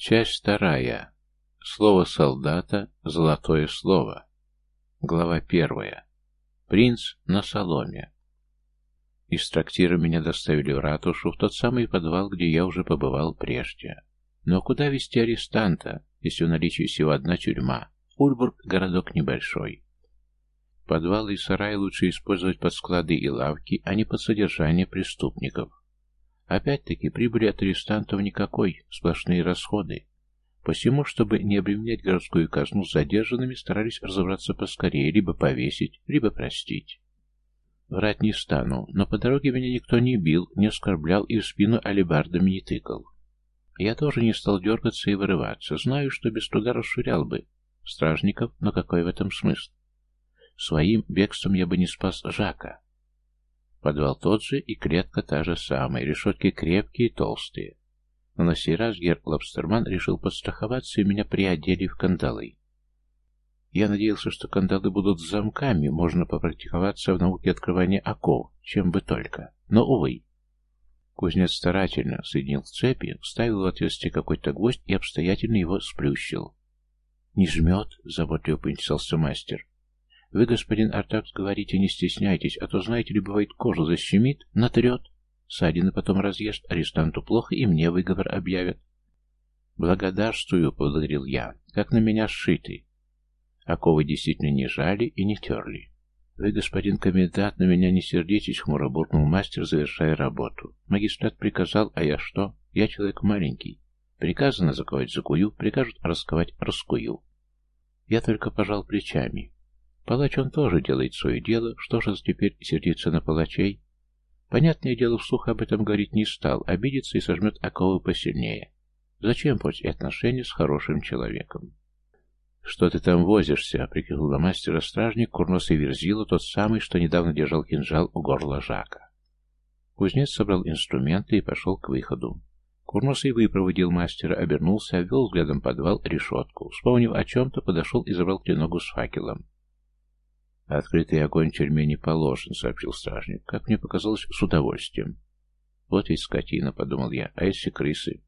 Часть вторая. Слово солдата – золотое слово. Глава первая. Принц на соломе. Из трактира меня доставили в ратушу, в тот самый подвал, где я уже побывал прежде. Но куда вести арестанта, если в наличии всего одна тюрьма? Ульбург – городок небольшой. Подвалы и сараи лучше использовать под склады и лавки, а не под содержание преступников. Опять-таки, прибыли от арестантов никакой, сплошные расходы. Посему, чтобы не обременять городскую казну с задержанными, старались разобраться поскорее, либо повесить, либо простить. Врать не стану, но по дороге меня никто не бил, не оскорблял и в спину алебардами не тыкал. Я тоже не стал дергаться и вырываться, знаю, что без труда расширял бы стражников, но какой в этом смысл? Своим бегством я бы не спас Жака. Подвал тот же и клетка та же самая, решетки крепкие и толстые. Но на сей раз Гер Лобстерман решил подстраховаться и меня приодели в кандалы. Я надеялся, что кандалы будут с замками, можно попрактиковаться в науке открывания оков, чем бы только. Но, увы. Кузнец старательно соединил цепи, вставил в отверстие какой-то гвоздь и обстоятельно его сплющил. «Не жмет?» — заботливо поинтересовался мастер. Вы, господин Артакс, говорите, не стесняйтесь, а то, знаете ли, бывает, кожу защемит, натрет. Ссадины потом разъест, арестанту плохо, и мне выговор объявят. Благодарствую, поблагодарил я, как на меня сшитый. Оковы действительно не жали и не терли. «Вы, господин комендант, на меня не сердитесь», — хмуро буркнул мастер, завершая работу. Магистрат приказал, а я что? Я человек маленький. Приказано заковать закую, прикажут расковать раскую. Я только пожал плечами. Палач он тоже делает свое дело, что же теперь сердиться на палачей? Понятное дело, вслух об этом говорить не стал, обидится и сожмет оковы посильнее. Зачем портить отношения с хорошим человеком? «Что ты там возишься?» — прикинул на мастера стражник Курнос и Верзила, тот самый, что недавно держал кинжал у горла Жака. Кузнец собрал инструменты и пошел к выходу. Курнос и выпроводил мастера, обернулся, обвел взглядом подвал, решетку. Вспомнив о чем-то, подошел и забрал треногу с факелом. «Открытый огонь в тюрьме не положен», — сообщил стражник. «Как мне показалось, с удовольствием». «Вот ведь скотина», — подумал я, — «а если крысы?»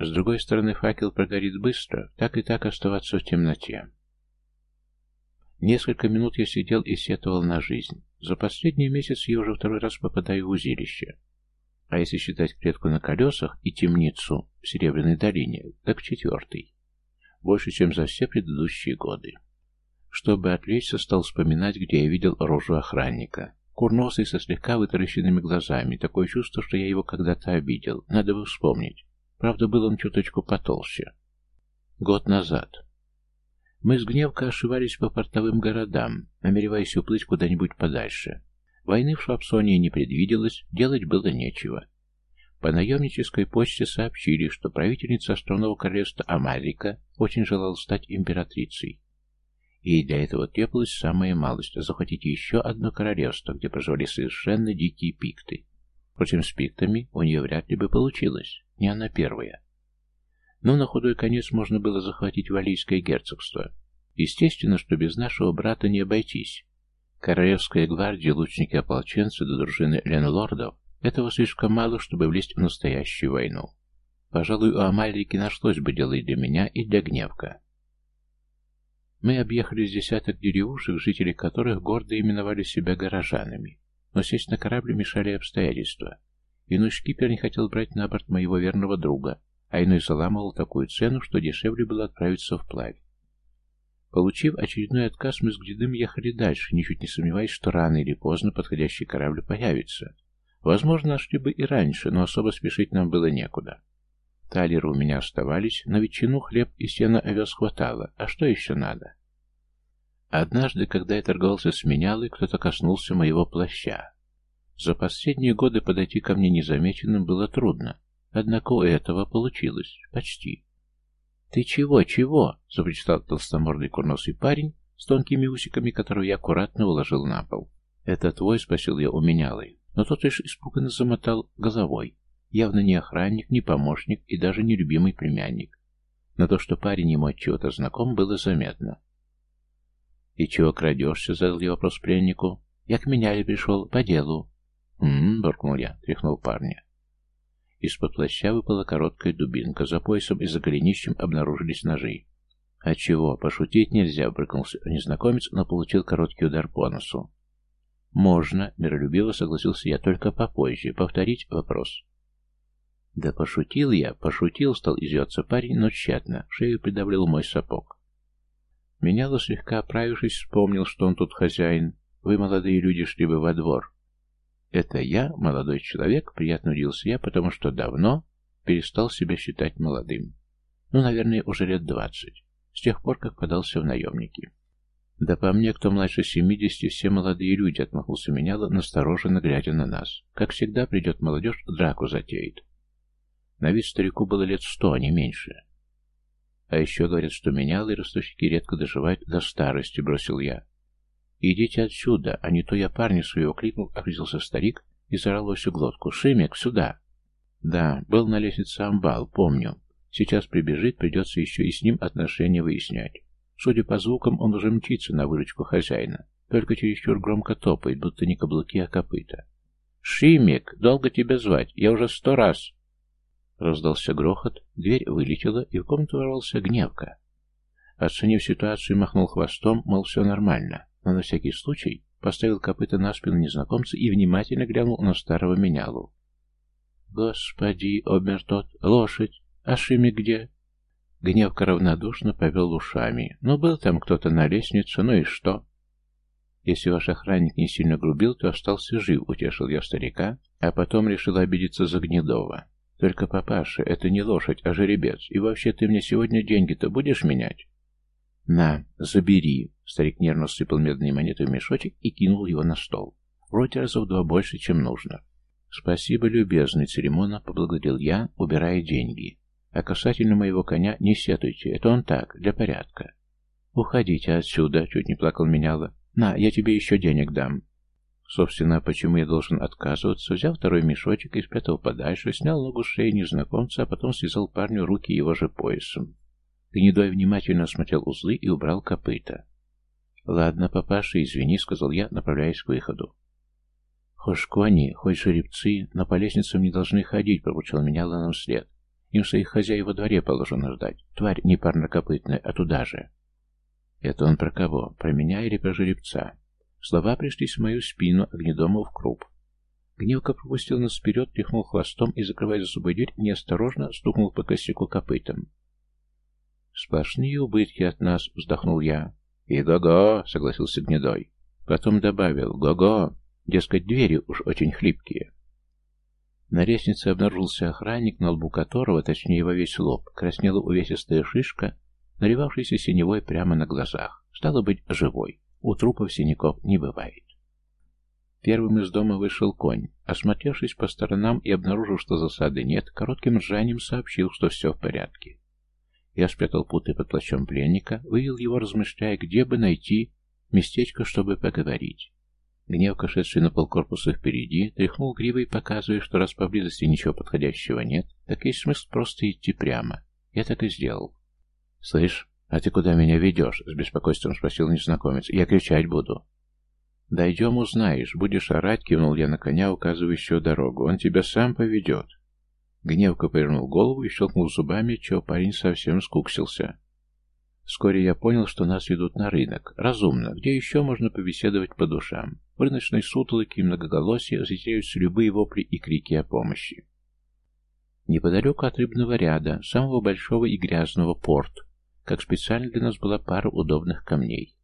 С другой стороны, факел прогорит быстро, так и так оставаться в темноте. Несколько минут я сидел и сетовал на жизнь. За последний месяц я уже второй раз попадаю в узилище. А если считать клетку на колесах и темницу в Серебряной долине, так четвертый. Больше, чем за все предыдущие годы. Чтобы отвлечься, стал вспоминать, где я видел рожу охранника. Курносый со слегка вытаращенными глазами. Такое чувство, что я его когда-то обидел. Надо бы вспомнить. Правда, был он чуточку потолще. Год назад. Мы с Гневко ошивались по портовым городам, намереваясь уплыть куда-нибудь подальше. Войны в Швабсонии не предвиделось, делать было нечего. По наемнической почте сообщили, что правительница островного королевства Амалика очень желала стать императрицей. И для этого требовалась самая малость – захватить еще одно королевство, где проживали совершенно дикие пикты. Впрочем, с пиктами у нее вряд ли бы получилось, не она первая. Но на худой конец можно было захватить Валийское герцогство. Естественно, что без нашего брата не обойтись. Королевская гвардия, лучники-ополченцы до дружины ленлордов – этого слишком мало, чтобы влезть в настоящую войну. Пожалуй, у Амалики нашлось бы дело и для меня, и для Гневка. Мы объехали десяток деревушек, жители которых гордо именовали себя горожанами. Но сесть на корабль мешали обстоятельства. Иной шкипер не хотел брать на борт моего верного друга, а иной заламывал такую цену, что дешевле было отправиться вплавь. Получив очередной отказ, мы с Гридым ехали дальше, ничуть не сомневаясь, что рано или поздно подходящий корабль появится. Возможно, нашли бы и раньше, но особо спешить нам было некуда. Талеры у меня оставались, на ветчину, хлеб и сено овес хватало. А что еще надо? Однажды, когда я торговался с менялой, кто-то коснулся моего плаща. За последние годы подойти ко мне незамеченным было трудно. Однако у этого получилось. Почти. «Ты чего, чего?» — запричитал толстомордый курносый парень с тонкими усиками, которого я аккуратно уложил на пол. «Это твой?» — спросил я у менялой. Но тот лишь испуганно замотал головой. Явно не охранник, не помощник и даже не любимый племянник. Но то, что парень ему от чего-то знаком, было заметно. «И чего крадешься?» — задал я вопрос пленнику. «Я к меняли пришел, по делу». «М-м-м», буркнул я, тряхнул парня. Из-под плаща выпала короткая дубинка, за поясом и за голенищем обнаружились ножи. «А чего, пошутить нельзя», — брыкнулся незнакомец, но получил короткий удар по носу. «Можно», — миролюбиво согласился я, — «только попозже. Повторить вопрос». «Да пошутил я, пошутил», — стал издеваться парень, но тщетно. Шею придавлил мой сапог. Меняло слегка оправившись, вспомнил, что он тут хозяин. Вы, молодые люди, шли бы во двор. Это я, молодой человек, приятно удивился я, потому что давно перестал себя считать молодым. Ну, наверное, уже лет двадцать, с тех пор, как подался в наемники. Да по мне, кто младше семидесяти, все молодые люди, отмахнулся меняло, настороженно глядя на нас. Как всегда, придет молодежь, драку затеет. На вид старику было лет сто, а не меньше. А еще говорят, что менялы и ростовщики редко доживают до старости, бросил я. «Идите отсюда, а не то я парня своего кликнул», — окрестился старик и заорал во всю глотку. «Шимик, сюда!» «Да, был на лестнице амбал, помню. Сейчас прибежит, придется еще и с ним отношения выяснять. Судя по звукам, он уже мчится на выручку хозяина, только чересчур громко топает, будто не каблуки, а копыта. «Шимик, долго тебя звать? Я уже сто раз...» Раздался грохот, дверь вылетела, и в комнату ворвался гневка. Оценив ситуацию, махнул хвостом, мол, все нормально но на всякий случай поставил копыта на спину незнакомца и внимательно глянул на старого менялу. «Господи!» — обмер тот. «Лошадь! А Шими где?» Гневка равнодушно повел ушами. «Ну, был там кто-то на лестнице, ну и что?» «Если ваш охранник не сильно грубил, то остался жив», — утешил я старика, а потом решил обидеться за Гнедова. «Только, папаша, это не лошадь, а жеребец, и вообще ты мне сегодня деньги-то будешь менять?» «На, забери!» Старик нервно сыпал медные монеты в мешочек и кинул его на стол. Вроде раза в два больше, чем нужно. «Спасибо, любезный церемонно», — поблагодарил я, убирая деньги. «А касательно моего коня не сетуйте, это он так, для порядка». «Уходите отсюда», — чуть не плакал меняла. «На, я тебе еще денег дам». Собственно, почему я должен отказываться? Взял второй мешочек и спрятал подальше, снял ногу с шеи незнакомца, а потом связал парню руки его же поясом. Гнедой внимательно осмотрел узлы и убрал копыта. «Ладно, папаша, извини», — сказал я, направляясь к выходу. «Хошь кони, хоть жеребцы, но по лестницам не должны ходить», — пробучил меня Ланом вслед. «Им своих хозяев во дворе положено ждать. Тварь не парнокопытная, а туда же». «Это он про кого? Про меня или про жеребца?» Слова пришлись в мою спину, а гнедому в круп. Гневка пропустил нас вперед, тряхнул хвостом и, закрывая за собой дверь, неосторожно стукнул по косяку копытом. «Сплошные убытки от нас», — вздохнул я. «И го-го», — согласился Гнедой. Потом добавил «го-го», дескать, двери уж очень хлипкие. На лестнице обнаружился охранник, на лбу которого, точнее во весь лоб, краснела увесистая шишка, наливавшаяся синевой прямо на глазах. Стало быть, живой. У трупов синяков не бывает. Первым из дома вышел конь. Осмотревшись по сторонам и обнаружив, что засады нет, коротким ржанием сообщил, что все в порядке. Я спрятал путы под плащом пленника, вывел его, размышляя, где бы найти местечко, чтобы поговорить. Гневка, шедший на полкорпуса впереди, тряхнул гривой, показывая, что раз поблизости ничего подходящего нет, так есть смысл просто идти прямо. Я так и сделал. «Слышь, а ты куда меня ведешь?» — с беспокойством спросил незнакомец. «Я кричать буду». «Дойдем, узнаешь. Будешь орать», — кивнул я на коня, указывающего дорогу. «Он тебя сам поведет». Гневка повернул голову и щелкнул зубами, чего парень совсем скуксился. Вскоре я понял, что нас ведут на рынок. Разумно. Где еще можно побеседовать по душам? В рыночной сутолоке и многоголосии затеряются любые вопли и крики о помощи. Неподалеку от рыбного ряда, самого большого и грязного порт, как специально для нас была пара удобных камней.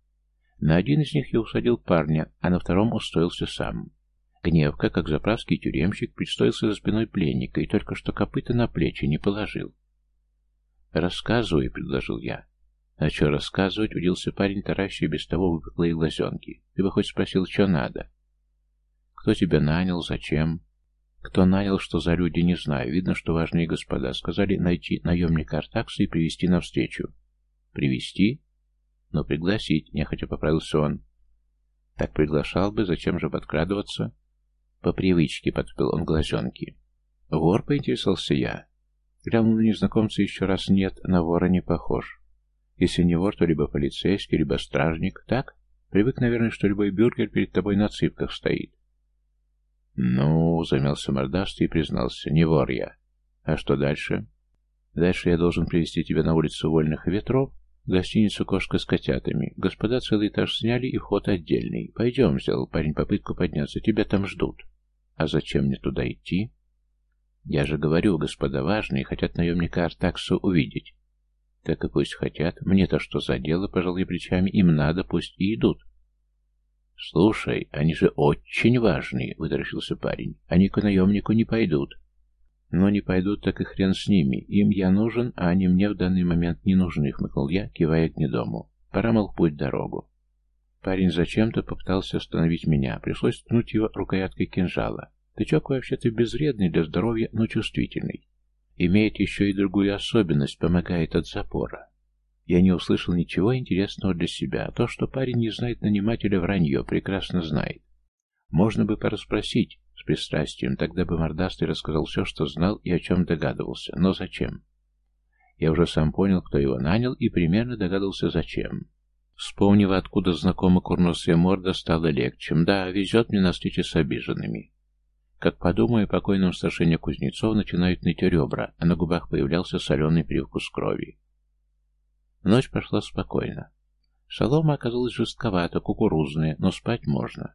На один из них я усадил парня, а на втором устроился сам. Гневка, как заправский тюремщик, пристроился за спиной пленника и только что копыта на плечи не положил. «Рассказывай», — предложил я. «А что рассказывать?» — удился парень, таращий без того выпуклые глазенки. «Ты бы хоть спросил, что надо?» «Кто тебя нанял? Зачем?» «Кто нанял, что за люди, не знаю. Видно, что важные господа сказали найти наемника Артакса и привести навстречу». «Привести?» «Ну, пригласить», — нехотя поправился он. «Так приглашал бы, зачем же подкрадываться?» По привычке подпил он глазенки. Вор, поинтересовался я. Глянул на незнакомца еще раз нет, на вора не похож. Если не вор, то либо полицейский, либо стражник. Так? Привык, наверное, что любой бюргер перед тобой на цыпках стоит. Ну, замялся мордастый и признался, не вор я. А что дальше? Дальше я должен привести тебя на улицу Вольных Ветров, гостиницу «Кошка с котятами». Господа целый этаж сняли и вход отдельный. Пойдем, сделал парень попытку подняться, тебя там ждут. А зачем мне туда идти? Я же говорю, господа важные, хотят наемника Артаксу увидеть. Так и пусть хотят. Мне-то что за дело, пожал плечами, им надо, пусть и идут. «Слушай, они же очень важные», — вытаращился парень. «Они к наемнику не пойдут». «Но не пойдут, так и хрен с ними. Им я нужен, а они мне в данный момент не нужны», — хмыкнул я, кивая к недому. «Пора, мол, путь дорогу». Парень зачем-то попытался остановить меня. Пришлось ткнуть его рукояткой кинжала. Тычок вообще-то безвредный для здоровья, но чувствительный. Имеет еще и другую особенность, помогает от запора. Я не услышал ничего интересного для себя. То, что парень не знает нанимателя, вранье, прекрасно знает. Можно бы порасспросить с пристрастием, тогда бы Мордастый рассказал все, что знал и о чем догадывался. Но зачем? Я уже сам понял, кто его нанял, и примерно догадался, зачем. Вспомнив, откуда знакома курносая морда, стало легче. Да, везет мне на встрече с обиженными. Как подумаю, о покойном старшине Кузнецов начинают ныть ребра, а на губах появлялся соленый привкус крови. Ночь прошла спокойно. Солома оказалась жестковата, кукурузная, но спать можно.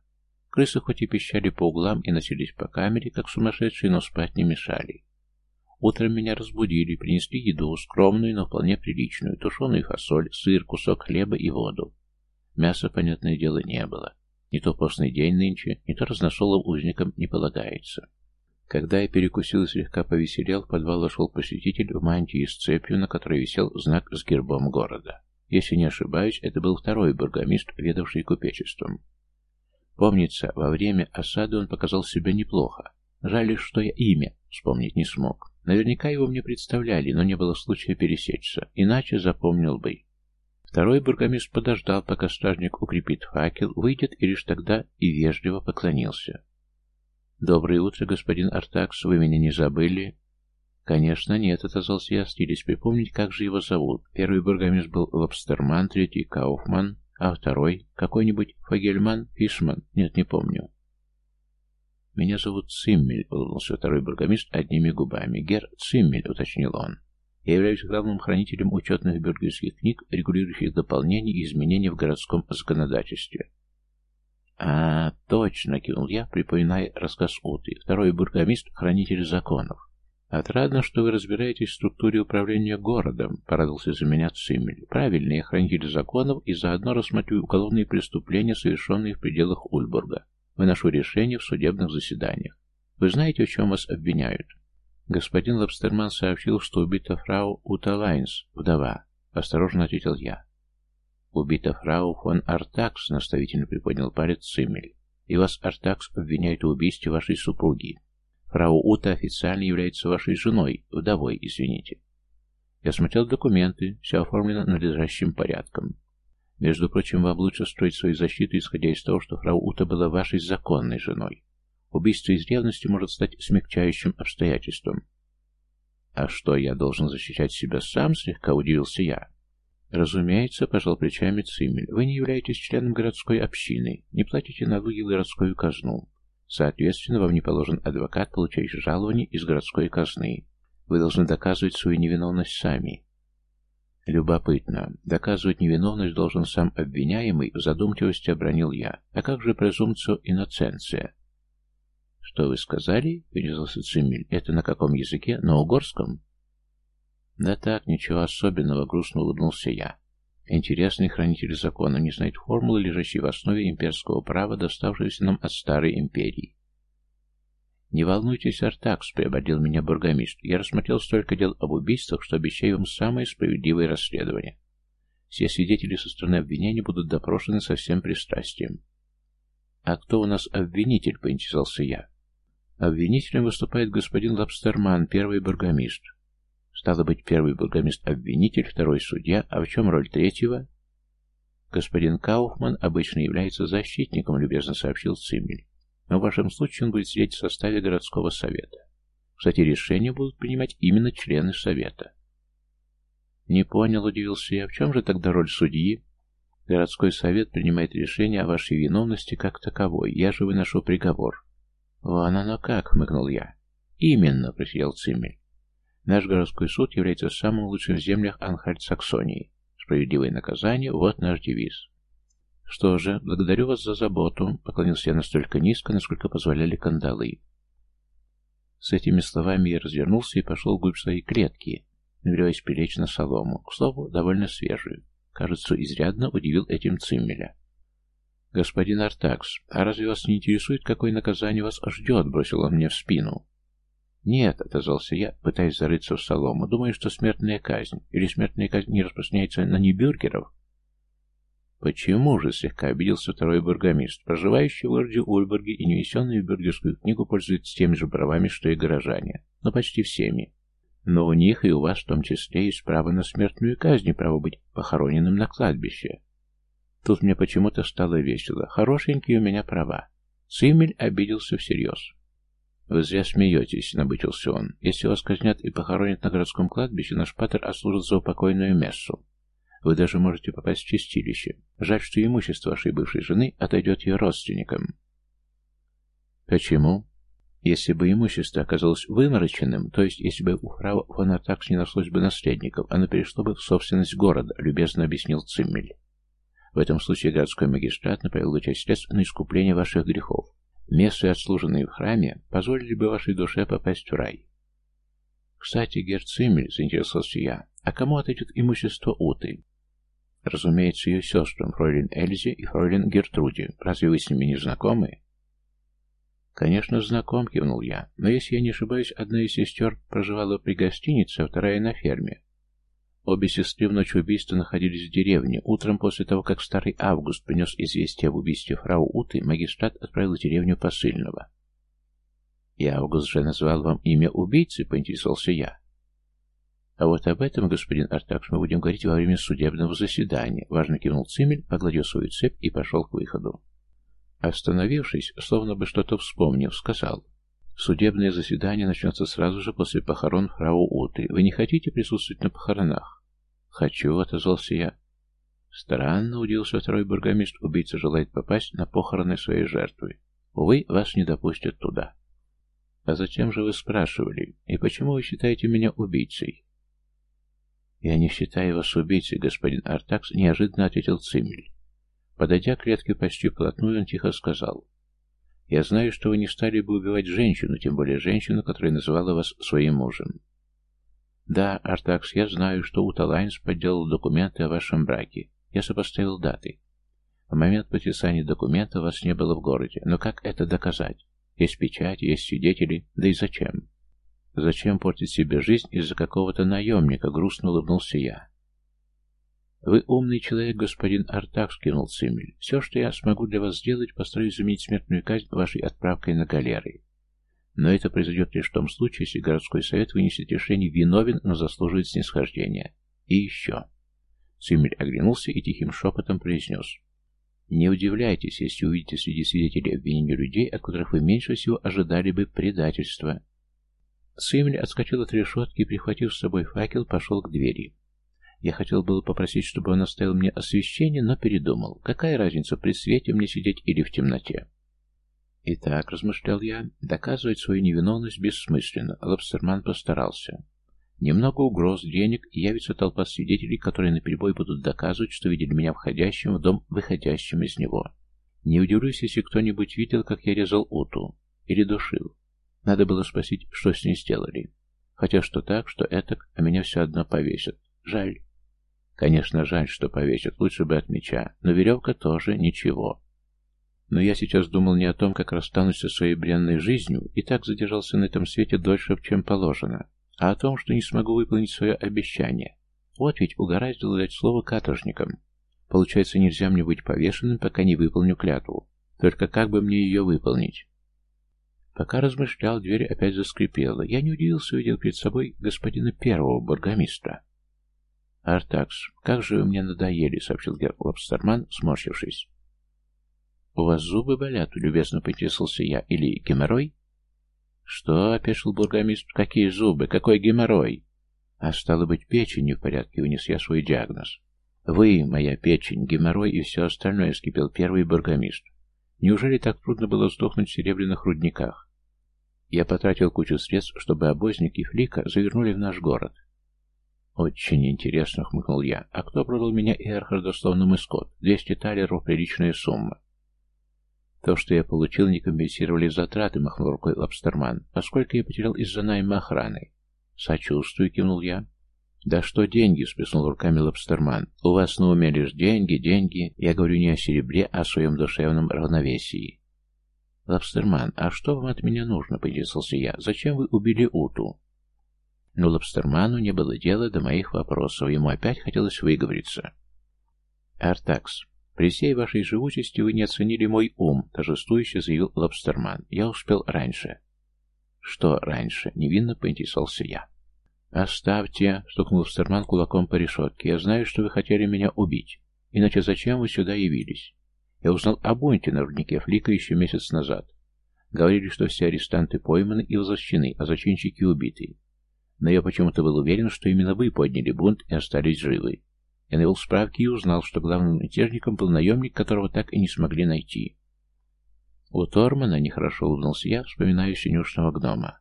Крысы хоть и пищали по углам и носились по камере, как сумасшедшие, но спать не мешали. Утром меня разбудили, принесли еду, скромную, но вполне приличную, тушеную фасоль, сыр, кусок хлеба и воду. Мяса, понятное дело, не было. Не то постный день нынче, не то разношелым узникам не полагается. Когда я перекусил и слегка повеселел, в подвал вошел посетитель в мантии с цепью, на которой висел знак с гербом города. Если не ошибаюсь, это был второй бургомист, ведавший купечеством. Помнится, во время осады он показал себя неплохо. Жаль лишь, что я имя вспомнить не смог. Наверняка его мне представляли, но не было случая пересечься, иначе запомнил бы. Второй бургомист подождал, пока стражник укрепит факел, выйдет и лишь тогда и вежливо поклонился. «Доброе утро, господин Артакс, вы меня не забыли?» «Конечно нет», — отозвался я, стилясь припомнить, как же его зовут. Первый бургомист был Лобстерман, третий — Кауфман, а второй — какой-нибудь Фагельман, Фишман, нет, не помню. «Меня зовут Циммель», — улыбнулся второй бургомист одними губами. «Гер Циммель», — уточнил он. «Я являюсь главным хранителем учетных бюргерских книг, регулирующих дополнения и изменения в городском законодательстве. «А, точно!» — кивнул я, припоминая рассказ Уты. «Второй бургомист — хранитель законов». «Отрадно, что вы разбираетесь в структуре управления городом», — порадовался за меня Циммель. «Правильно, я хранитель законов и заодно рассмотрю уголовные преступления, совершенные в пределах Ульбурга. Выношу решения в судебных заседаниях. Вы знаете, в чем вас обвиняют?» Господин Лобстерман сообщил, что убита фрау Ута Лайнс, вдова. Осторожно ответил я. «Убита фрау фон Артакс», — наставительно приподнял палец Циммель. «И вас Артакс обвиняет в убийстве вашей супруги. Фрау Ута официально является вашей женой, вдовой, извините». Я смотрел документы, все оформлено надлежащим порядком. Между прочим, вам лучше строить свою защиту, исходя из того, что фрау Ута была вашей законной женой. Убийство из ревности может стать смягчающим обстоятельством. «А что, я должен защищать себя сам?» — слегка удивился я. Разумеется, пожал плечами Цимель, вы не являетесь членом городской общины, не платите налоги в городскую казну. Соответственно, вам не положен адвокат, получающий жалование из городской казны. Вы должны доказывать свою невиновность сами. Любопытно. Доказывать невиновность должен сам обвиняемый, в задумчивости обронил я. А как же презумпцию иноценция? Что вы сказали? Вырезался Цимель. Это на каком языке? На угорском? Да так, ничего особенного, грустно улыбнулся я. Интересный хранитель закона не знает формулы, лежащей в основе имперского права, доставшейся нам от старой империи. «Не волнуйтесь, Артакс», — приободил меня бургомист. «Я рассмотрел столько дел об убийствах, что обещаю вам самое справедливое расследование. Все свидетели со стороны обвинения будут допрошены со всем пристрастием». «А кто у нас обвинитель?» — поинтересовался я. Обвинителем выступает господин Лобстерман, первый бургомист. Стало быть, первый бургомист-обвинитель, второй судья, а в чем роль третьего? Господин Кауфман обычно является защитником, любезно сообщил Циммель. Но в вашем случае он будет сидеть в составе городского совета. Кстати, решения будут принимать именно члены совета. Не понял, удивился я, в чем же тогда роль судьи? Городской совет принимает решение о вашей виновности как таковой. Я же выношу приговор. Вон оно как, хмыкнул я. Именно, просиял Циммель. Наш городской суд является самым лучшим в землях Анхальт-Саксонии. Справедливое наказание – вот наш девиз. Что же, благодарю вас за заботу, поклонился я настолько низко, насколько позволяли кандалы. С этими словами я развернулся и пошел вглубь своей клетки, намереваясь прилечь на солому, к слову, довольно свежую. Кажется, изрядно удивил этим Циммеля. «Господин Артакс, а разве вас не интересует, какое наказание вас ждет?» — бросил он мне в спину. «Нет», — отозвался я, пытаясь зарыться в солому. «Думаю, что смертная казнь. Или смертная казнь не распространяется на небюргеров?» «Почему же?» — слегка обиделся второй бургомист, проживающий в городе Ульбурге и не внесенный в бюргерскую книгу пользуется теми же правами, что и горожане. Но почти всеми. Но у них и у вас в том числе есть право на смертную казнь и право быть похороненным на кладбище. Тут мне почему-то стало весело. Хорошенькие у меня права. Цимель обиделся всерьез. «Вы зря смеетесь», — набычился он. «Если вас казнят и похоронят на городском кладбище, наш патер отслужит за упокойную мессу. Вы даже можете попасть в чистилище. Жаль, что имущество вашей бывшей жены отойдет ее родственникам». «Почему?» Если бы имущество оказалось вымороченным, то есть если бы у фрау фон Атакс не нашлось бы наследников, оно перешло бы в собственность города, любезно объяснил Циммель. В этом случае городской магистрат направил бы часть средств на искупление ваших грехов. Мессы, отслуженные в храме, позволили бы вашей душе попасть в рай. Кстати, герр Циммель, заинтересовался я, а кому отойдет имущество Уты? Разумеется, ее сестрам, фройлен Эльзе и фройлен Гертруде. Разве вы с ними не знакомы? «Конечно, знаком», — кивнул я. «Но если я не ошибаюсь, одна из сестер проживала при гостинице, а вторая на ферме. Обе сестры в ночь убийства находились в деревне. Утром после того, как старый Август принес известие об убийстве фрау Уты, магистрат отправил в деревню посыльного. «И Август же назвал вам имя убийцы?» — поинтересовался я. «А вот об этом, господин Артакс, мы будем говорить во время судебного заседания», — важно кивнул Цимель, погладил свою цепь и пошел к выходу. Остановившись, словно бы что-то вспомнив, сказал. «Судебное заседание начнется сразу же после похорон фрау Уты. Вы не хотите присутствовать на похоронах?» «Хочу», — отозвался я. Странно, удивился второй бургомист, убийца желает попасть на похороны своей жертвы. Увы, вас не допустят туда. А зачем же вы спрашивали? И почему вы считаете меня убийцей? Я не считаю вас убийцей, господин Артакс, неожиданно ответил Цимель. Подойдя к клетке почти вплотную, он тихо сказал. «Я знаю, что вы не стали бы убивать женщину, тем более женщину, которая называла вас своим мужем. Да, Артакс, я знаю, что Уталайнс подделал документы о вашем браке. Я сопоставил даты. В момент подписания документа вас не было в городе. Но как это доказать? Есть печать, есть свидетели, да и зачем? Зачем портить себе жизнь из-за какого-то наемника, грустно улыбнулся я. «Вы умный человек, господин Артак», — скинул Цимель. «Все, что я смогу для вас сделать, постараюсь заменить смертную казнь вашей отправкой на галеры. Но это произойдет лишь в том случае, если городской совет вынесет решение виновен, но заслуживает снисхождения. И еще». Цимель оглянулся и тихим шепотом произнес. «Не удивляйтесь, если увидите среди свидетелей обвинения людей, от которых вы меньше всего ожидали бы предательства». Цимель отскочил от решетки и, прихватив с собой факел, пошел к двери. Я хотел было попросить, чтобы он оставил мне освещение, но передумал. Какая разница, при свете мне сидеть или в темноте? Итак, размышлял я, доказывать свою невиновность бессмысленно. Лобстерман постарался. Немного угроз, денег, и явится толпа свидетелей, которые наперебой будут доказывать, что видели меня входящим в дом, выходящим из него. Не удивлюсь, если кто-нибудь видел, как я резал уту. Или душил. Надо было спросить, что с ней сделали. Хотя что так, что этак, а меня все одно повесят. Жаль. Конечно, жаль, что повесят, лучше бы от меча, но веревка тоже ничего. Но я сейчас думал не о том, как расстанусь со своей бренной жизнью, и так задержался на этом свете дольше, чем положено, а о том, что не смогу выполнить свое обещание. Вот ведь угораздило дать слово каторжникам. Получается, нельзя мне быть повешенным, пока не выполню клятву. Только как бы мне ее выполнить? Пока размышлял, дверь опять заскрипела. Я не удивился, увидел перед собой господина первого бургомистра. «Артакс, как же вы мне надоели», — сообщил Герр Лобстерман, сморщившись. «У вас зубы болят?» — любезно поинтересовался я. «Или геморрой?» «Что?» — опешил бургомист. «Какие зубы? Какой геморрой?» «А стало быть, печень не в порядке», — вынес я свой диагноз. «Вы, моя печень, геморрой и все остальное», — скипел первый бургомист. «Неужели так трудно было сдохнуть в серебряных рудниках?» Я потратил кучу средств, чтобы обозники Флика завернули в наш город. «Очень интересно», — хмыкнул я. «А кто продал меня и Эрхарда словно скот? Двести талеров — приличная сумма». То, что я получил, не компенсировали затраты, махнул рукой Лобстерман, поскольку я потерял из-за найма охраны. «Сочувствую», — кивнул я. «Да что деньги?» — сплеснул руками Лобстерман. «У вас на уме лишь деньги, деньги. Я говорю не о серебре, а о своем душевном равновесии». «Лобстерман, а что вам от меня нужно?» — поинтересовался я. «Зачем вы убили Уту?» Но Лобстерману не было дела до моих вопросов. Ему опять хотелось выговориться. «Артакс, при всей вашей живучести вы не оценили мой ум», — торжествующе заявил Лобстерман. «Я успел раньше». «Что раньше?» — невинно поинтересовался я. «Оставьте», — стукнул Лобстерман кулаком по решетке. «Я знаю, что вы хотели меня убить. Иначе зачем вы сюда явились? Я узнал о бунте на руднике Флика еще месяц назад. Говорили, что все арестанты пойманы и возвращены, а зачинщики убиты. Но я почему-то был уверен, что именно вы подняли бунт и остались живы. Я навел справки и узнал, что главным мятежником был наемник, которого так и не смогли найти. У Тормана нехорошо улыбнулся я, вспоминая синюшного гнома.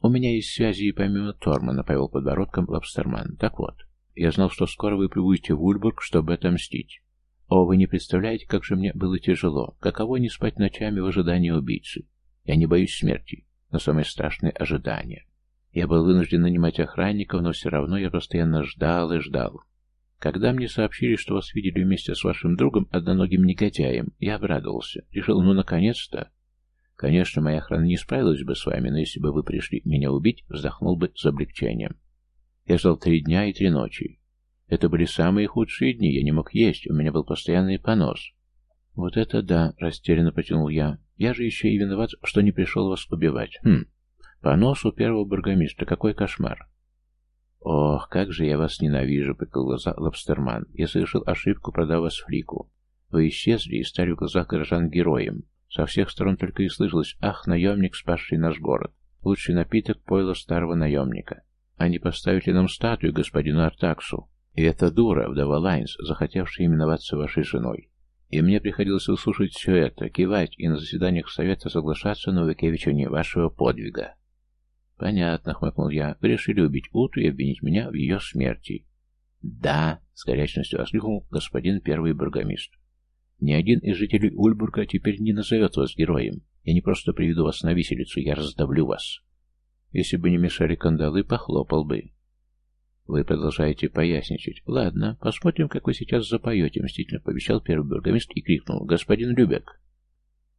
У меня есть связи и помимо Тормана, повел подбородком Лобстерман. Так вот, я знал, что скоро вы прибудете в Ульбург, чтобы отомстить. О, вы не представляете, как же мне было тяжело. Каково не спать ночами в ожидании убийцы. Я не боюсь смерти, но самое страшное — ожидание. Я был вынужден нанимать охранников, но все равно я постоянно ждал и ждал. Когда мне сообщили, что вас видели вместе с вашим другом, одноногим негодяем, я обрадовался. Решил, ну, наконец-то. Конечно, моя охрана не справилась бы с вами, но если бы вы пришли меня убить, вздохнул бы с облегчением. Я ждал три дня и три ночи. Это были самые худшие дни, я не мог есть, у меня был постоянный понос. Вот это да, растерянно потянул я. Я же еще и виноват, что не пришел вас убивать. Хм, понос у первого бургомистра, какой кошмар. «Ох, как же я вас ненавижу!» — прикрыл глаза Лобстерман. «Я совершил ошибку, продав вас Флику. Вы исчезли и стали в глазах горожан героем. Со всех сторон только и слышалось «Ах, наемник, спасший наш город! Лучший напиток пойло старого наемника! А не поставите нам статую господину Артаксу! И эта дура, вдова Лайнс, захотевшая именоваться вашей женой. И мне приходилось услышать все это, кивать и на заседаниях совета соглашаться на увековечение вашего подвига». «Понятно», — хмыкнул я. «Вы решили убить Уту и обвинить меня в ее смерти». «Да», — с горячностью воскликнул господин первый бургомист. «Ни один из жителей Ульбурга теперь не назовет вас героем. Я не просто приведу вас на виселицу, я раздавлю вас. Если бы не мешали кандалы, похлопал бы». «Вы продолжаете поясничать. Ладно, посмотрим, как вы сейчас запоете», — мстительно пообещал первый бургомист и крикнул. «Господин Любек!»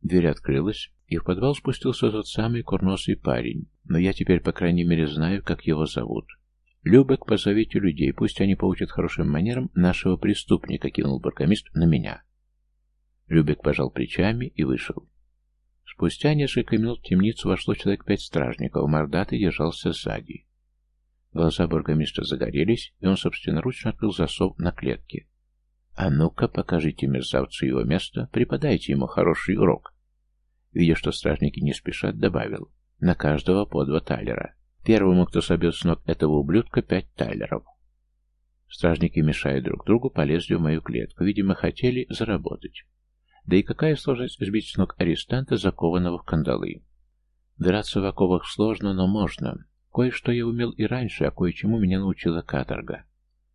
Дверь открылась, и в подвал спустился тот самый курносый парень. Но я теперь, по крайней мере, знаю, как его зовут. «Любек, позовите людей, пусть они получат хорошим манерам нашего преступника», — кинул баркомист на меня. Любек пожал плечами и вышел. Спустя несколько минут в темницу вошло человек пять стражников, мордатый держался сзади. Глаза бургомистра загорелись, и он собственноручно открыл засов на клетке. «А ну-ка, покажите мерзавцу его место, преподайте ему хороший урок». Видя, что стражники не спешат, добавил. На каждого по два талера. Первому, кто собьет с ног этого ублюдка, пять талеров. Стражники, мешая друг другу, полезли в мою клетку. Видимо, хотели заработать. Да и какая сложность сбить с ног арестанта, закованного в кандалы? Драться в оковах сложно, но можно. Кое-что я умел и раньше, а кое-чему меня научила каторга.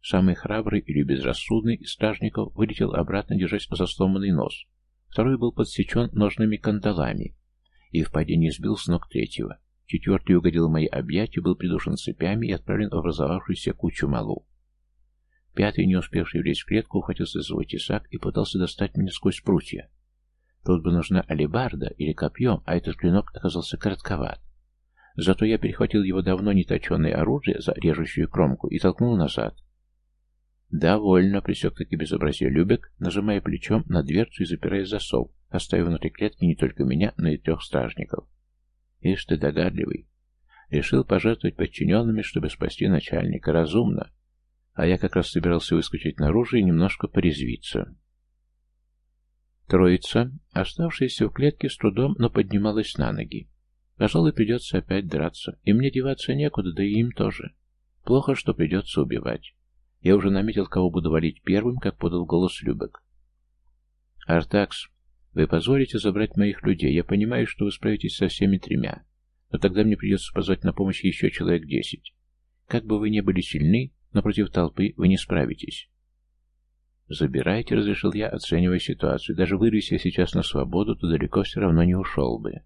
Самый храбрый или безрассудный из стражников вылетел обратно, держась за сломанный нос, Второй был подсечен ножными кандалами и в падении сбил с ног третьего. Четвертый угодил в мои объятия, был придушен цепями и отправлен в образовавшуюся кучу малу. Пятый, не успевший влезть в клетку, ухватился за свой тесак и пытался достать меня сквозь прутья. Тут бы нужна алебарда или копье, а этот клинок оказался коротковат. Зато я перехватил его давно не точенное оружие за режущую кромку и толкнул назад. «Довольно», — присек таки безобразие Любек, нажимая плечом на дверцу и запирая засов, оставив внутри клетки не только меня, но и трех стражников. «Ишь ты догадливый. Решил пожертвовать подчиненными, чтобы спасти начальника. Разумно. А я как раз собирался выскочить наружу и немножко порезвиться». Троица, оставшаяся в клетке, с трудом, но поднималась на ноги. Пожалуй, придется опять драться, и мне деваться некуда, да и им тоже. Плохо, что придется убивать. Я уже наметил, кого буду валить первым, как подал голос Любек. «Артакс, вы позволите забрать моих людей. Я понимаю, что вы справитесь со всеми тремя. но тогда мне придется позвать на помощь еще человек десять. Как бы вы ни были сильны, но против толпы вы не справитесь. «Забирайте», — разрешил я, оценивая ситуацию. «Даже вырвись я сейчас на свободу, то далеко все равно не ушел бы».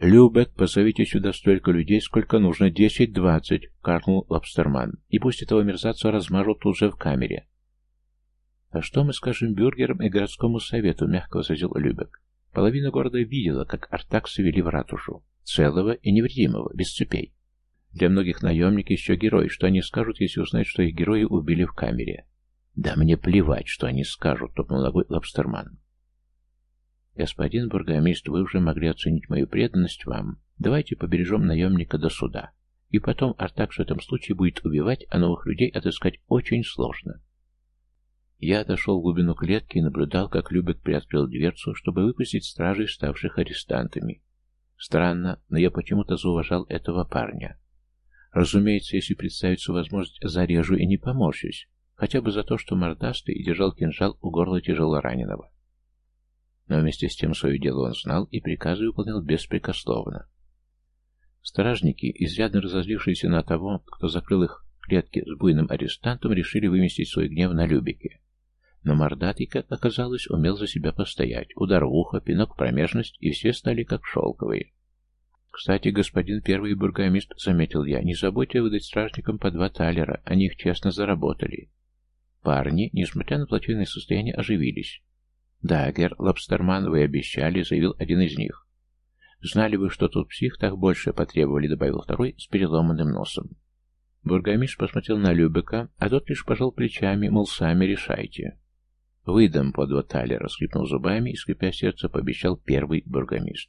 «Любек, позовите сюда столько людей, сколько нужно, десять-двадцать», — каркнул Лобстерман. «И пусть этого мерзавца размажут уже в камере». «А что мы скажем бюргерам и городскому совету?» — мягко возразил Любек. Половина города видела, как Артакса вели в ратушу. Целого и невредимого, без цепей. Для многих наемник еще герой. Что они скажут, если узнают, что их герои убили в камере? «Да мне плевать, что они скажут», — топнул ногой Лобстерман. «Господин бургомист, вы уже могли оценить мою преданность вам. Давайте побережем наемника до суда. И потом Артакс в этом случае будет убивать, а новых людей отыскать очень сложно». Я отошел в глубину клетки и наблюдал, как Любек приоткрыл дверцу, чтобы выпустить стражей, ставших арестантами. Странно, но я почему-то зауважал этого парня. Разумеется, если представится возможность, зарежу и не поморщусь. Хотя бы за то, что мордастый держал кинжал у горла тяжело раненого. Но вместе с тем свое дело он знал и приказы выполнял беспрекословно. Стражники, изрядно разозлившиеся на того, кто закрыл их клетки с буйным арестантом, решили выместить свой гнев на Любике. Но мордатый, как оказалось, умел за себя постоять. Удар в ухо, пинок в промежность, и все стали как шелковые. «Кстати, господин первый бургомист, — заметил я, — не забудьте выдать стражникам по два талера, они их честно заработали. Парни, несмотря на плачевное состояние, оживились. «Да, гер Лобстерман, вы обещали», — заявил один из них. «Знали бы, что тут псих, так больше потребовали», — добавил второй с переломанным носом. Бургомиш посмотрел на Любека, а тот лишь пожал плечами, мол, сами решайте. «Выдам по два талера», — скрипнул зубами и, скрипя сердце, пообещал первый бургомист.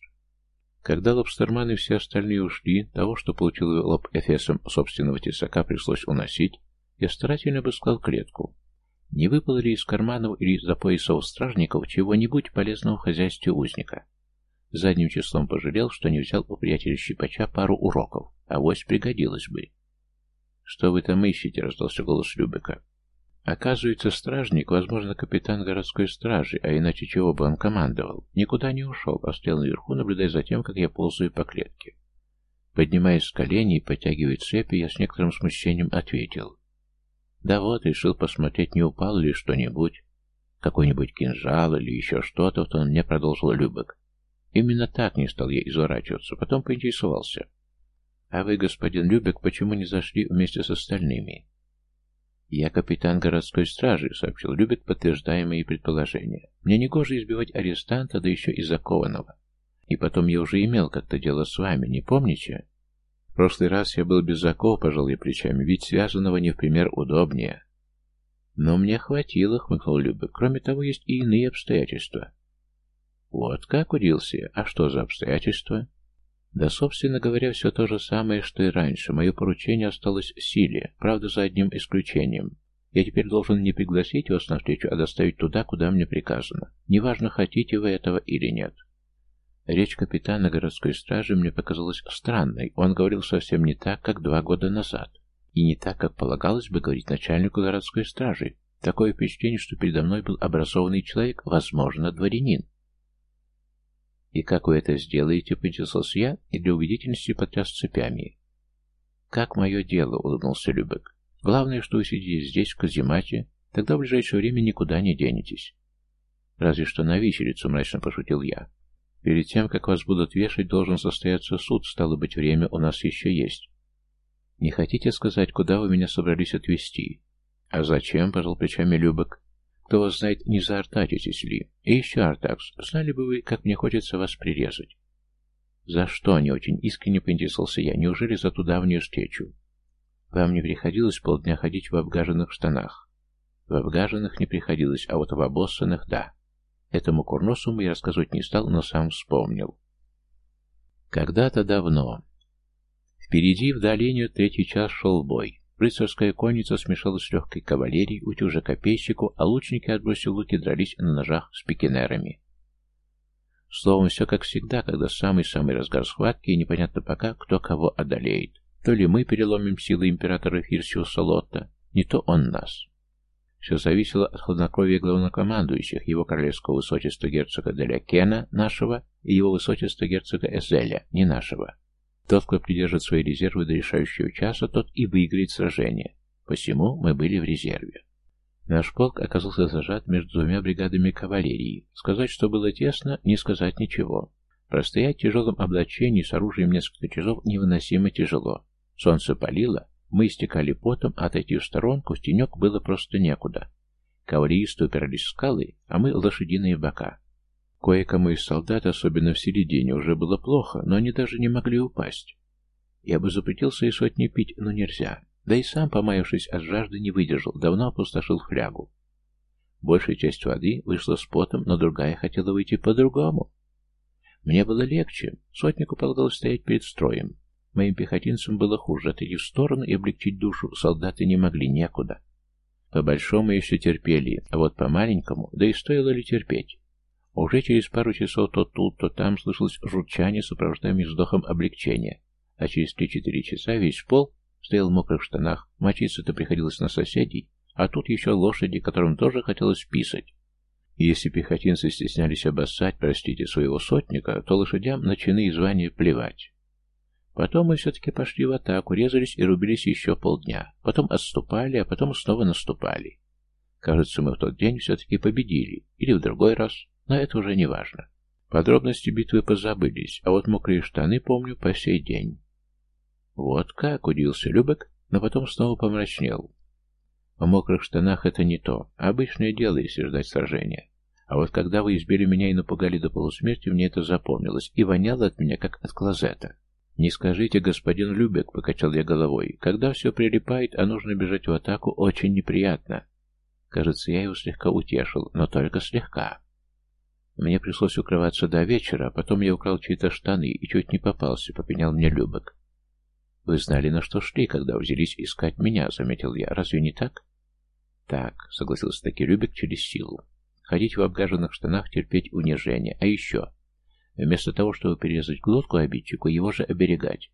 Когда лобстерманы и все остальные ушли, того, что получил лоб эфесом собственного тесака, пришлось уносить, я старательно обыскал клетку. Не выпало ли из карманов или из-за поясов стражников чего-нибудь полезного в хозяйстве узника? Задним числом пожалел, что не взял у приятеля Щипача пару уроков, а вось пригодилось бы. «Что вы там ищете?» — раздался голос Любека. Оказывается, стражник, возможно, капитан городской стражи, а иначе чего бы он командовал, никуда не ушел, а стоял наверху, наблюдая за тем, как я ползаю по клетке. Поднимаясь с коленей и подтягивая цепи, я с некоторым смущением ответил. Да вот, решил посмотреть, не упал ли что-нибудь. Какой-нибудь кинжал или еще что-то, вот он мне продолжил Любек. Именно так не стал я изворачиваться, потом поинтересовался. А вы, господин Любек, почему не зашли вместе с остальными? «Я капитан городской стражи», — сообщил Любек, подтверждая мои предположения. «Мне не гоже избивать арестанта, да еще и закованного. И потом я уже имел как-то дело с вами, не помните?» «В прошлый раз я был без оков, пожал я плечами, ведь связанного не в пример удобнее». «Но мне хватило», — хмыкнул Любек. «Кроме того, есть и иные обстоятельства». «Вот как удился А что за обстоятельства?» Да, собственно говоря, все то же самое, что и раньше. Мое поручение осталось в силе, правда, за одним исключением. Я теперь должен не пригласить вас на встречу, а доставить туда, куда мне приказано. Неважно, хотите вы этого или нет. Речь капитана городской стражи мне показалась странной. Он говорил совсем не так, как два года назад. И не так, как полагалось бы говорить начальнику городской стражи. Такое впечатление, что передо мной был образованный человек, возможно, дворянин. «И как вы это сделаете?» — поинтересовался я и для убедительности потряс цепями. «Как мое дело?» — улыбнулся Любек. «Главное, что вы сидите здесь, в каземате, тогда в ближайшее время никуда не денетесь». «Разве что на виселицу», — мрачно пошутил я. «Перед тем, как вас будут вешать, должен состояться суд, стало быть, время у нас еще есть». «Не хотите сказать, куда вы меня собрались отвезти?» «А зачем?» — пожал плечами Любек. Кто вас знает, не заортачитесь ли. И еще, Артакс, знали бы вы, как мне хочется вас прирезать. За что, не очень искренне поинтересовался я. Неужели за ту давнюю встречу? Вам не приходилось полдня ходить в обгаженных штанах? В обгаженных не приходилось, а вот в обоссанных — да. Этому курносому я рассказывать не стал, но сам вспомнил. Когда-то давно. Впереди в долине третий час шел бой. Рыцарская конница смешалась с легкой кавалерией, утюжа копейщику, а лучники, отбросив луки, дрались на ножах с пикинерами. Словом, все как всегда, когда самый-самый разгар схватки, и непонятно пока, кто кого одолеет. То ли мы переломим силы императора Фирсиуса Лотта, не то он нас. Все зависело от хладнокровия главнокомандующих, его королевского высочества герцога Деля Кена, нашего, и его высочества герцога Эзеля, не нашего. Тот, кто придержит свои резервы до решающего часа, тот и выиграет сражение. Посему мы были в резерве. Наш полк оказался зажат между двумя бригадами кавалерии. Сказать, что было тесно, не сказать ничего. Простоять в тяжелом облачении с оружием несколько часов невыносимо тяжело. Солнце палило, мы истекали потом, а отойти в сторонку, в тенек было просто некуда. Кавалеристы упирались в скалы, а мы — лошадиные бока. Кое-кому из солдат, особенно в середине, уже было плохо, но они даже не могли упасть. Я бы запретил свои сотни пить, но нельзя. Да и сам, помаявшись от жажды, не выдержал, давно опустошил флягу. Большая часть воды вышла с потом, но другая хотела выйти по-другому. Мне было легче. Сотнику полагалось стоять перед строем. Моим пехотинцам было хуже. Отойти в сторону и облегчить душу солдаты не могли некуда. По-большому еще терпели, а вот по-маленькому, да и стоило ли терпеть. Уже через пару часов то тут, то там слышалось журчание, сопровождаемое вздохом облегчения, а через три-четыре часа весь пол стоял в мокрых штанах, мочиться-то приходилось на соседей, а тут еще лошади, которым тоже хотелось писать. Если пехотинцы стеснялись обоссать, простите, своего сотника, то лошадям на и звания плевать. Потом мы все-таки пошли в атаку, резались и рубились еще полдня. Потом отступали, а потом снова наступали. Кажется, мы в тот день все-таки победили. Или в другой раз, но это уже не важно. Подробности битвы позабылись, а вот мокрые штаны помню по сей день. Вот как, удивился Любек, но потом снова помрачнел. В мокрых штанах это не то. Обычное дело, если ждать сражения. А вот когда вы избили меня и напугали до полусмерти, мне это запомнилось и воняло от меня, как от клозета. «Не скажите, господин Любек», — покачал я головой. «Когда все прилипает, а нужно бежать в атаку, очень неприятно». Кажется, я его слегка утешил, но только слегка. Мне пришлось укрываться до вечера, а потом я украл чьи-то штаны и чуть не попался, попенял мне Любек. «Вы знали, на что шли, когда взялись искать меня», — заметил я. «Разве не так?» «Так», — согласился таки Любек через силу. «Ходить в обгаженных штанах, терпеть унижение. А еще...» Вместо того, чтобы перерезать глотку обидчику, его же оберегать.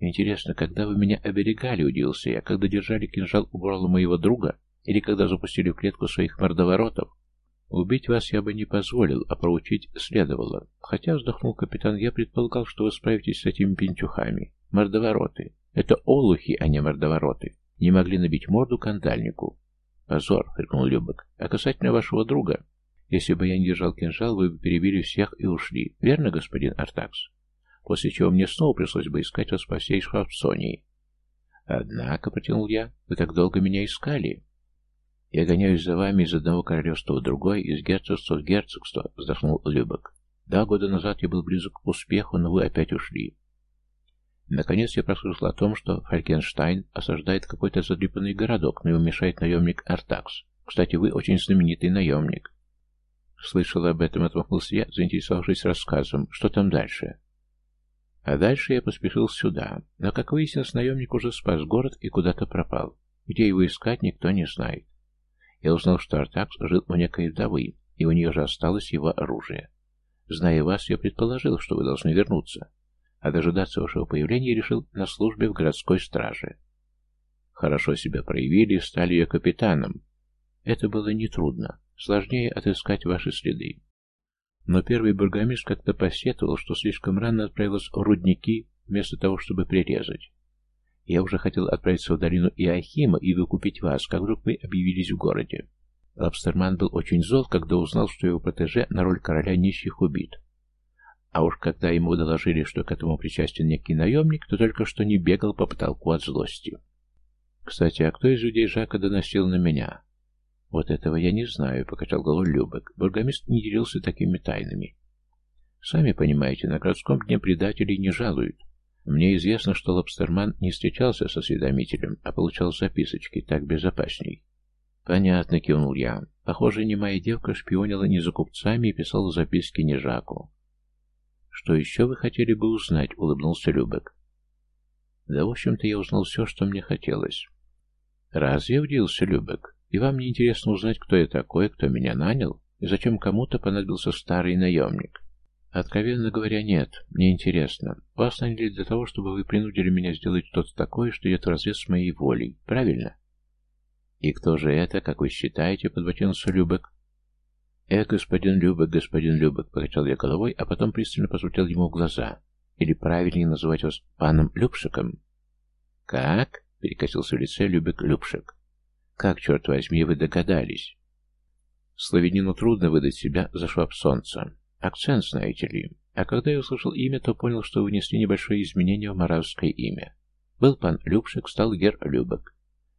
Интересно, когда вы меня оберегали, удивился я, когда держали кинжал у горла моего друга или когда запустили в клетку своих мордоворотов? Убить вас я бы не позволил, а проучить следовало. Хотя, вздохнул капитан, я предполагал, что вы справитесь с этими пентюхами. Мордовороты. Это олухи, а не мордовороты. Не могли набить морду кандальнику. Позор, крикнул Любок. А касательно вашего друга, если бы я не держал кинжал, вы бы перебили всех и ушли. Верно, господин Артакс? После чего мне снова пришлось бы искать вас по всей Швабсонии. Однако, протянул я, вы так долго меня искали. Я гоняюсь за вами из одного королевства в другое, из герцогства в герцогство, вздохнул Любок. Да, года назад я был близок к успеху, но вы опять ушли. Наконец я прослышал о том, что Фалькенштайн осаждает какой-то задрипанный городок, но ему мешает наемник Артакс. Кстати, вы очень знаменитый наемник. Слышал об этом, отмахнулся я, заинтересовавшись рассказом. Что там дальше? А дальше я поспешил сюда. Но, как выяснилось, наемник уже спас город и куда-то пропал. Где его искать, никто не знает. Я узнал, что Артакс жил у некой вдовы, и у нее же осталось его оружие. Зная вас, я предположил, что вы должны вернуться. А дожидаться вашего появления решил на службе в городской страже. Хорошо себя проявили и стали ее капитаном. Это было нетрудно. Сложнее отыскать ваши следы. Но первый бургомистр как-то посетовал, что слишком рано отправилась в рудники, вместо того, чтобы прирезать. Я уже хотел отправиться в долину Иохима и выкупить вас, как вдруг вы объявились в городе. Лобстерман был очень зол, когда узнал, что его протеже на роль короля нищих убит. А уж когда ему доложили, что к этому причастен некий наемник, то только что не бегал по потолку от злости. Кстати, а кто из людей Жака доносил на меня? «Вот этого я не знаю», — покачал головой Любек. Бургомист не делился такими тайнами. «Сами понимаете, на городском дне предателей не жалуют. Мне известно, что Лобстерман не встречался со осведомителем, а получал записочки, так безопасней». «Понятно», — кивнул я. «Похоже, не моя девка шпионила не за купцами и писала записки не Жаку». «Что еще вы хотели бы узнать?» — улыбнулся Любек. «Да, в общем-то, я узнал все, что мне хотелось». «Разве?» — удивился Любек. И вам не интересно узнать, кто я такой, кто меня нанял, и зачем кому-то понадобился старый наемник? Откровенно говоря, нет, мне интересно. Вас наняли для того, чтобы вы принудили меня сделать что-то такое, что идет вразрез с моей волей. Правильно? И кто же это, как вы считаете, подботился Любек? Э, господин Любек, господин Любек, покачал я головой, а потом пристально посмотрел ему в глаза. или правильнее называть вас паном Любшиком?» «Как?» — перекосился в лице Любек Любшик. «Как, черт возьми, вы догадались?» Славянину трудно выдать себя за швабсонца. Акцент, знаете ли. А когда я услышал имя, то понял, что внесли небольшое изменение в маравское имя. Был пан Любшик, стал гер Любек.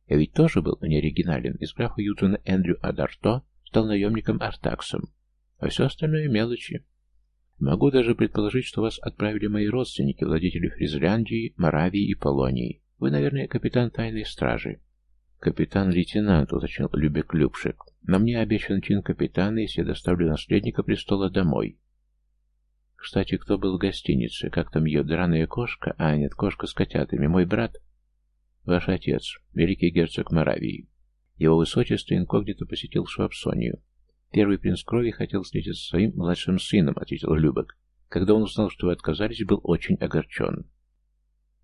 Я ведь тоже был не оригинален. Из графа Ютона Эндрю Адарто стал наемником Артаксом. А все остальное мелочи. Могу даже предположить, что вас отправили мои родственники, владетели Фризляндии, Моравии и Полонии. Вы, наверное, капитан тайной стражи. Капитан-лейтенант, уточнил Любек Любшик. Но мне обещан чин капитана, если я доставлю наследника престола домой. Кстати, кто был в гостинице? Как там ее драная кошка? А, нет, кошка с котятами. Мой брат? Ваш отец, великий герцог Моравии. Его высочество инкогнито посетил Швабсонию. Первый принц крови хотел встретиться со своим младшим сыном, ответил Любек. Когда он узнал, что вы отказались, был очень огорчен.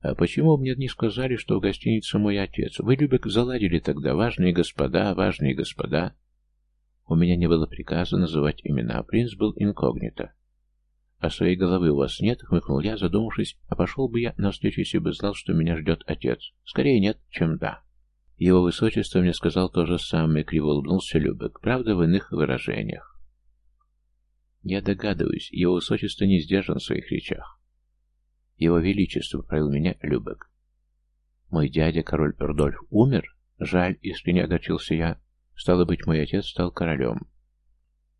А почему мне не сказали, что в гостинице мой отец? Вы, Любек, заладили тогда, важные господа, важные господа. У меня не было приказа называть имена, а принц был инкогнито. «А своей головы у вас нет?» — хмыкнул я, задумавшись, а пошел бы я на встречу, если бы знал, что меня ждет отец. Скорее нет, чем да. Его высочество мне сказал то же самое, криво улыбнулся Любек, правда, в иных выражениях. Я догадываюсь, его высочество не сдержан в своих речах. Его величество, правил меня Любек. Мой дядя, король Рудольф, умер? Жаль, если не огорчился я. Стало быть, мой отец стал королем.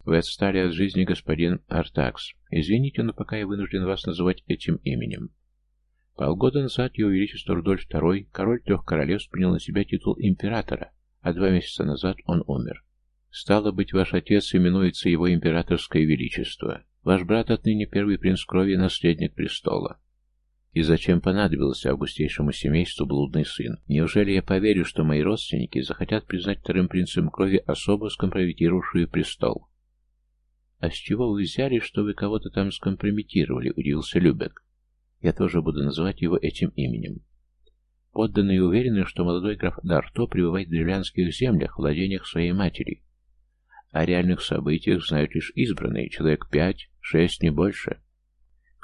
Вы отстали от жизни, господин Артакс. Извините, но пока я вынужден вас называть этим именем. Полгода назад его величество Рудольф II, король трех королевств, принял на себя титул императора, а два месяца назад он умер. Стало быть, ваш отец именуется его императорское величество. Ваш брат отныне первый принц крови и наследник престола. И зачем понадобился августейшему семейству блудный сын? Неужели я поверю, что мои родственники захотят признать вторым принцем крови особо скомпрометировавшую престол? «А с чего вы взяли, что вы кого-то там скомпрометировали?» — удивился Любек. «Я тоже буду называть его этим именем». Подданные уверены, что молодой граф Дарто пребывает в древлянских землях, владениях своей матери. О реальных событиях знают лишь избранные, человек пять, шесть, не больше.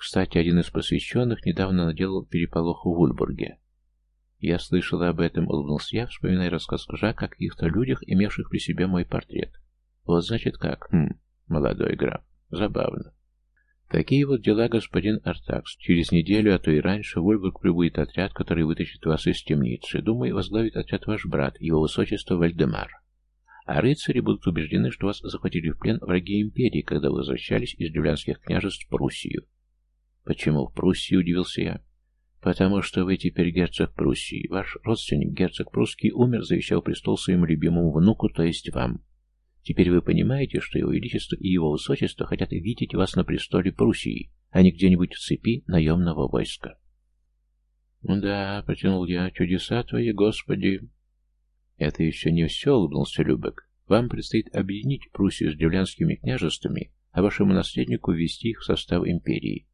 Кстати, один из посвященных недавно наделал переполох в Вульбурге. Я слышала об этом, улыбнулся я, вспоминая рассказ Жака о каких-то людях, имевших при себе мой портрет. Вот значит как. Хм, молодой граф. Забавно. Такие вот дела, господин Артакс. Через неделю, а то и раньше, в Вольбург прибудет отряд, который вытащит вас из темницы. Думаю, возглавит отряд ваш брат, его высочество Вальдемар. А рыцари будут убеждены, что вас захватили в плен враги империи, когда вы возвращались из древлянских княжеств в Пруссию. Почему в Пруссии, удивился я. Потому что вы теперь герцог Пруссии. Ваш родственник, герцог прусский, умер, завещал престол своему любимому внуку, то есть вам. Теперь вы понимаете, что его величество и его высочество хотят видеть вас на престоле Пруссии, а не где-нибудь в цепи наемного войска. «Да», — протянул я, — «чудеса твои, Господи!» «Это еще не все», — улыбнулся Любек. «Вам предстоит объединить Пруссию с древлянскими княжествами, а вашему наследнику ввести их в состав империи.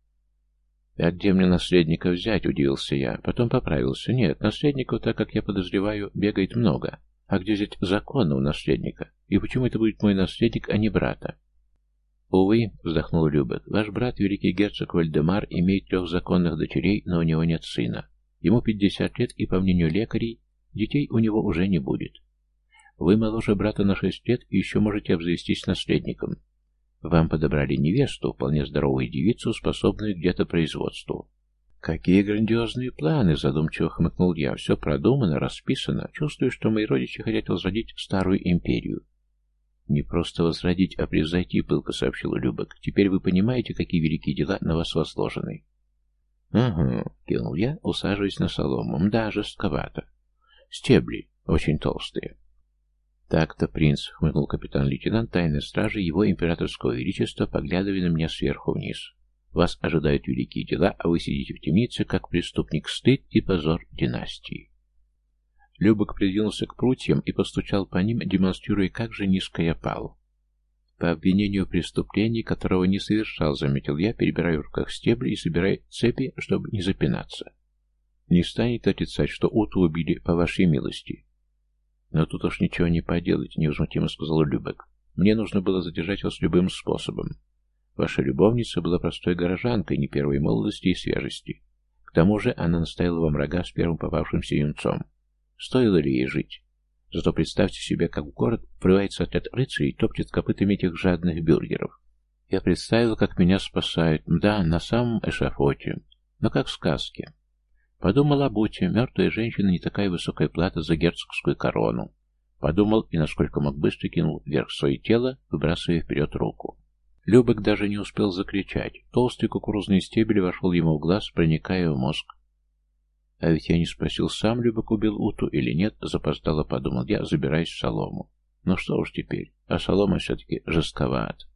«А где мне наследника взять?» — удивился я. Потом поправился. «Нет, наследников, так как я подозреваю, бегает много. А где взять законного наследника? И почему это будет мой наследник, а не брата?» «Увы», — вздохнул Любек, — «ваш брат, великий герцог Вальдемар, имеет трех законных дочерей, но у него нет сына. Ему пятьдесят лет, и, по мнению лекарей, детей у него уже не будет. Вы моложе брата на шесть лет и еще можете обзавестись наследником. Вам подобрали невесту, вполне здоровую девицу, способную где-то производству. «Какие грандиозные планы!» — задумчиво хмыкнул я. «Все продумано, расписано. Чувствую, что мои родичи хотят возродить старую империю». «Не просто возродить, а превзойти», — пылко сообщил Любек. «Теперь вы понимаете, какие великие дела на вас возложены». «Угу», — кивнул я, усаживаясь на солому. «Да, жестковато. Стебли очень толстые». «Так-то, принц», — хмыкнул капитан-лейтенант тайной стражи его императорского величества, поглядывая на меня сверху вниз. «Вас ожидают великие дела, а вы сидите в темнице, как преступник, стыд и позор династии». Любок придвинулся к прутьям и постучал по ним, демонстрируя, как же низко я пал. По обвинению в преступлении, которого не совершал, заметил я, перебирая в руках стебли и собирая цепи, чтобы не запинаться. Не станет отрицать, что Уту убили по вашей милости. «Но тут уж ничего не поделать», — невозмутимо сказал Любек. «Мне нужно было задержать вас любым способом. Ваша любовница была простой горожанкой, не первой молодости и свежести. К тому же она наставила вам рога с первым попавшимся юнцом. Стоило ли ей жить? Зато представьте себе, как в город врывается отряд рыцарей и топчет копытами этих жадных бюргеров. Я представил, как меня спасают. Да, на самом эшафоте. Но как в сказке. Подумал об Уте. Мертвая женщина не такая высокая плата за герцогскую корону. Подумал и, насколько мог, быстро кинул вверх свое тело, выбрасывая вперед руку. Любек даже не успел закричать. Толстый кукурузный стебель вошел ему в глаз, проникая в мозг. А ведь я не спросил, сам Любек убил Уту или нет, запоздало подумал я, забираясь в солому. Ну что уж теперь, а солома все-таки жестковат.